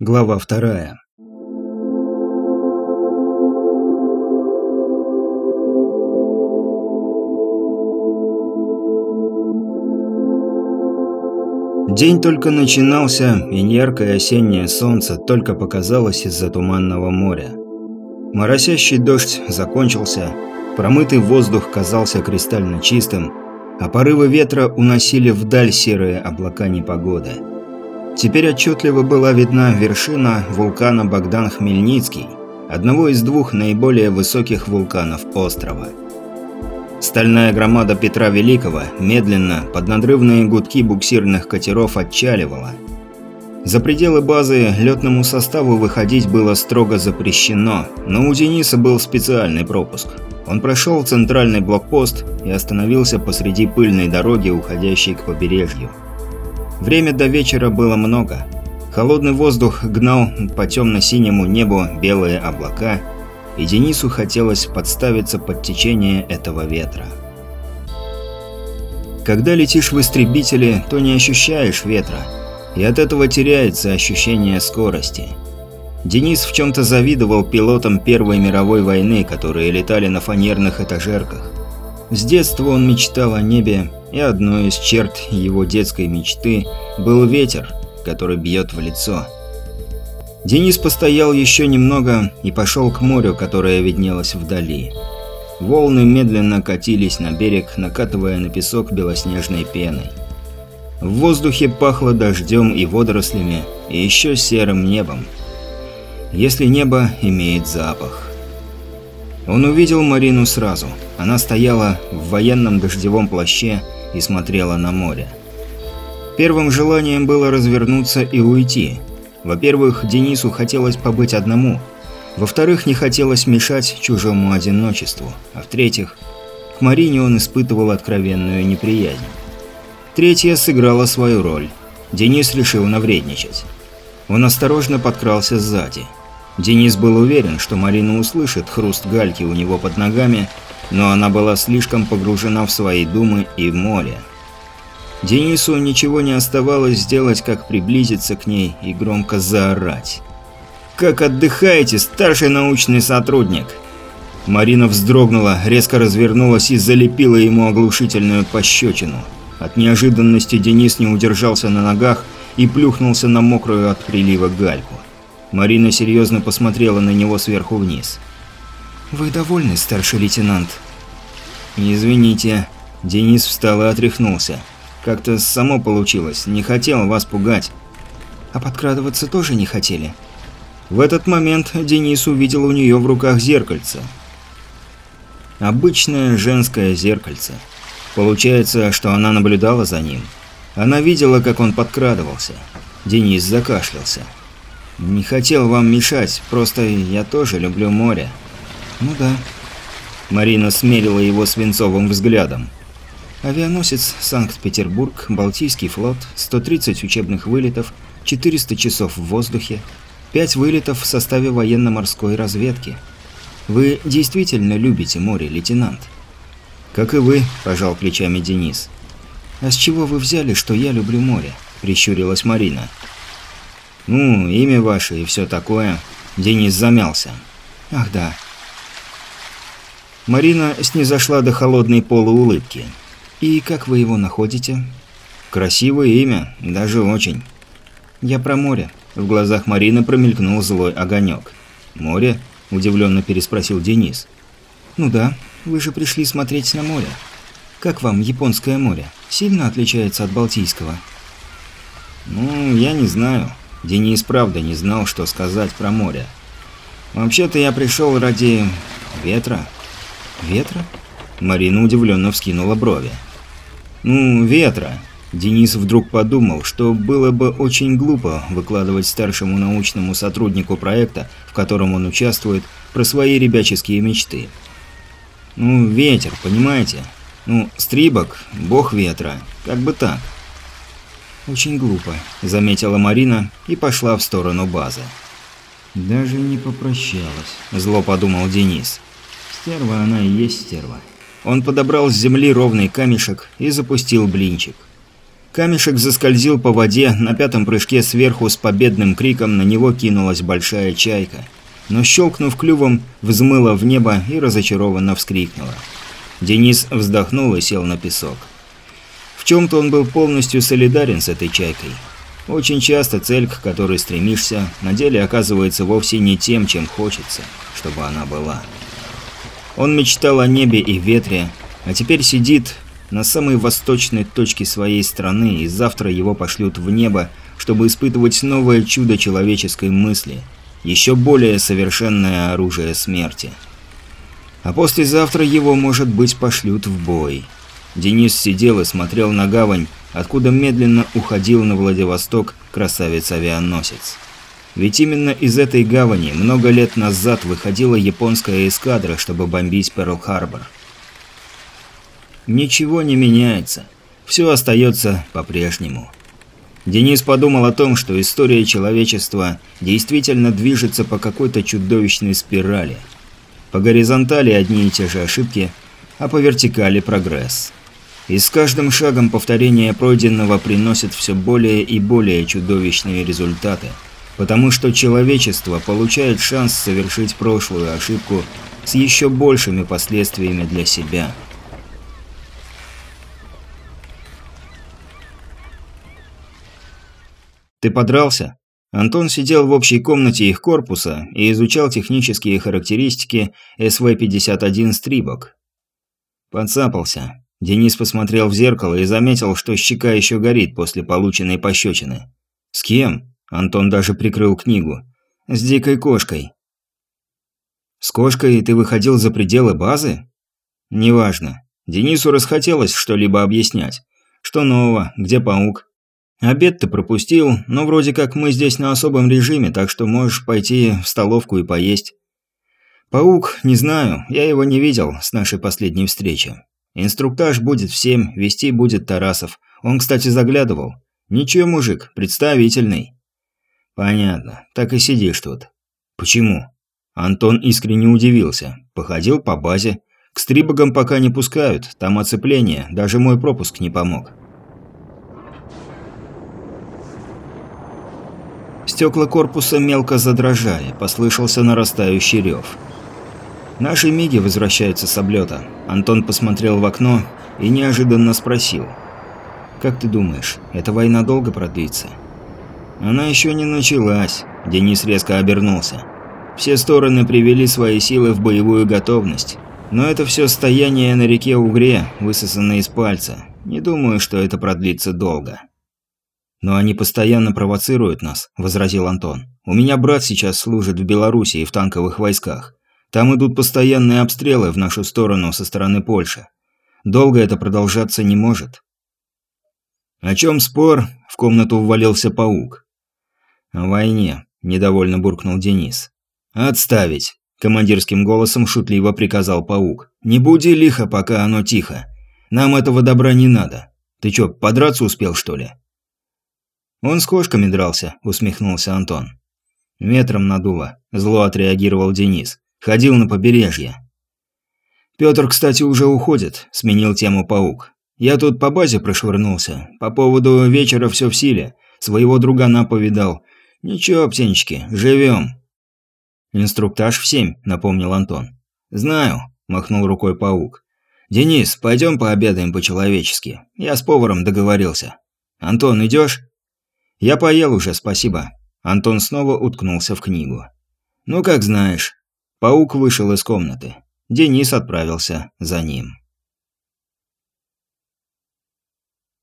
Глава вторая. День только начинался, и яркое осеннее солнце только показалось из-за туманного моря. Моросящий дождь закончился, промытый воздух казался кристально чистым, а порывы ветра уносили вдаль серые облака непогоды. Теперь отчетливо была видна вершина вулкана Богдан Хмельницкий, одного из двух наиболее высоких вулканов острова. Стальная громада Петра Великого медленно, под надрывные гудки буксирных катеров отчаливала. За пределы базы летному составу выходить было строго запрещено, но у Дениса был специальный пропуск. Он прошел центральный блокпост и остановился посреди пыльной дороги, уходящей к побережью. Время до вечера было много. Холодный воздух гнал по темно-синему небу белые облака, и Денису хотелось подставиться под течение этого ветра. Когда летишь в истребителе, то не ощущаешь ветра, и от этого теряется ощущение скорости. Денис в чем-то завидовал пилотам Первой мировой войны, которые летали на фанерных этажерках. С детства он мечтал о небе и одной из черт его детской мечты был ветер, который бьет в лицо. Денис постоял еще немного и пошел к морю, которое виднелось вдали. Волны медленно катились на берег, накатывая на песок белоснежной пеной. В воздухе пахло дождем и водорослями, и еще серым небом. Если небо имеет запах. Он увидел Марину сразу. Она стояла в военном дождевом плаще и смотрела на море. Первым желанием было развернуться и уйти. Во-первых, Денису хотелось побыть одному. Во-вторых, не хотелось мешать чужому одиночеству. А в-третьих, к Марине он испытывал откровенную неприязнь. Третья сыграла свою роль. Денис решил навредничать. Он осторожно подкрался сзади. Денис был уверен, что Марина услышит хруст гальки у него под ногами но она была слишком погружена в свои думы и в море. Денису ничего не оставалось сделать, как приблизиться к ней и громко заорать. «Как отдыхаете, старший научный сотрудник?» Марина вздрогнула, резко развернулась и залепила ему оглушительную пощечину. От неожиданности Денис не удержался на ногах и плюхнулся на мокрую от прилива гальку. Марина серьезно посмотрела на него сверху вниз. «Вы довольны, старший лейтенант?» «Извините». Денис встал и отряхнулся. «Как-то само получилось. Не хотел вас пугать». «А подкрадываться тоже не хотели?» В этот момент Денис увидел у нее в руках зеркальце. Обычное женское зеркальце. Получается, что она наблюдала за ним. Она видела, как он подкрадывался. Денис закашлялся. «Не хотел вам мешать, просто я тоже люблю море». «Ну да». Марина смерила его свинцовым взглядом. Авианосец Санкт-Петербург, Балтийский флот, 130 учебных вылетов, 400 часов в воздухе, 5 вылетов в составе военно-морской разведки. Вы действительно любите море, лейтенант? Как и вы, пожал плечами Денис. А с чего вы взяли, что я люблю море? Прищурилась Марина. Ну, имя ваше и все такое. Денис замялся. Ах да, Марина снизошла до холодной полуулыбки. «И как вы его находите?» «Красивое имя, даже очень». «Я про море». В глазах Марины промелькнул злой огонек. «Море?» – удивленно переспросил Денис. «Ну да, вы же пришли смотреть на море. Как вам японское море? Сильно отличается от Балтийского?» «Ну, я не знаю». Денис правда не знал, что сказать про море. «Вообще-то я пришел ради ветра». «Ветра?» Марина удивленно вскинула брови. «Ну, ветра». Денис вдруг подумал, что было бы очень глупо выкладывать старшему научному сотруднику проекта, в котором он участвует, про свои ребяческие мечты. «Ну, ветер, понимаете? Ну, Стрибок – бог ветра. Как бы так». «Очень глупо», – заметила Марина и пошла в сторону базы. «Даже не попрощалась», – зло подумал Денис. Стерва она и есть стерва. Он подобрал с земли ровный камешек и запустил блинчик. Камешек заскользил по воде, на пятом прыжке сверху с победным криком на него кинулась большая чайка. Но щелкнув клювом, взмыла в небо и разочарованно вскрикнула. Денис вздохнул и сел на песок. В чем-то он был полностью солидарен с этой чайкой. Очень часто цель, к которой стремишься, на деле оказывается вовсе не тем, чем хочется, чтобы она была. Он мечтал о небе и ветре, а теперь сидит на самой восточной точке своей страны, и завтра его пошлют в небо, чтобы испытывать новое чудо человеческой мысли, еще более совершенное оружие смерти. А послезавтра его, может быть, пошлют в бой. Денис сидел и смотрел на гавань, откуда медленно уходил на Владивосток красавец-авианосец. Ведь именно из этой гавани много лет назад выходила японская эскадра, чтобы бомбить Перл-Харбор. Ничего не меняется. Все остается по-прежнему. Денис подумал о том, что история человечества действительно движется по какой-то чудовищной спирали. По горизонтали одни и те же ошибки, а по вертикали прогресс. И с каждым шагом повторение пройденного приносит все более и более чудовищные результаты, потому что человечество получает шанс совершить прошлую ошибку с еще большими последствиями для себя. «Ты подрался?» Антон сидел в общей комнате их корпуса и изучал технические характеристики СВ-51 «Стрибок». Подцапался. Денис посмотрел в зеркало и заметил, что щека еще горит после полученной пощечины. «С кем?» Антон даже прикрыл книгу. «С дикой кошкой». «С кошкой ты выходил за пределы базы?» «Неважно. Денису расхотелось что-либо объяснять. Что нового? Где паук?» «Обед ты пропустил, но вроде как мы здесь на особом режиме, так что можешь пойти в столовку и поесть». «Паук, не знаю, я его не видел с нашей последней встречи. Инструктаж будет в семь, вести будет Тарасов. Он, кстати, заглядывал. Ничего, мужик, представительный. Понятно. Так и сидишь тут. Почему? Антон искренне удивился. Походил по базе. К стрибогам пока не пускают, там оцепление, даже мой пропуск не помог. Стекла корпуса мелко задрожали, послышался нарастающий рев. Наши миги возвращаются с облета. Антон посмотрел в окно и неожиданно спросил. «Как ты думаешь, эта война долго продлится?» «Она еще не началась», – Денис резко обернулся. «Все стороны привели свои силы в боевую готовность. Но это все стояние на реке Угре, высосанное из пальца. Не думаю, что это продлится долго». «Но они постоянно провоцируют нас», – возразил Антон. «У меня брат сейчас служит в Белоруссии в танковых войсках. Там идут постоянные обстрелы в нашу сторону со стороны Польши. Долго это продолжаться не может. О чем спор? В комнату ввалился паук. О войне, недовольно буркнул Денис. Отставить, командирским голосом шутливо приказал паук. Не буди лихо, пока оно тихо. Нам этого добра не надо. Ты чё, подраться успел, что ли? Он с кошками дрался, усмехнулся Антон. Метром надуло, зло отреагировал Денис. Ходил на побережье. Пётр, кстати, уже уходит, сменил тему паук. Я тут по базе прошвырнулся. По поводу вечера все в силе. Своего другана повидал. Ничего, птенчики, живем. Инструктаж в семь, напомнил Антон. Знаю, махнул рукой паук. Денис, пойдем пообедаем по-человечески. Я с поваром договорился. Антон, идешь? Я поел уже, спасибо. Антон снова уткнулся в книгу. Ну, как знаешь. Паук вышел из комнаты. Денис отправился за ним.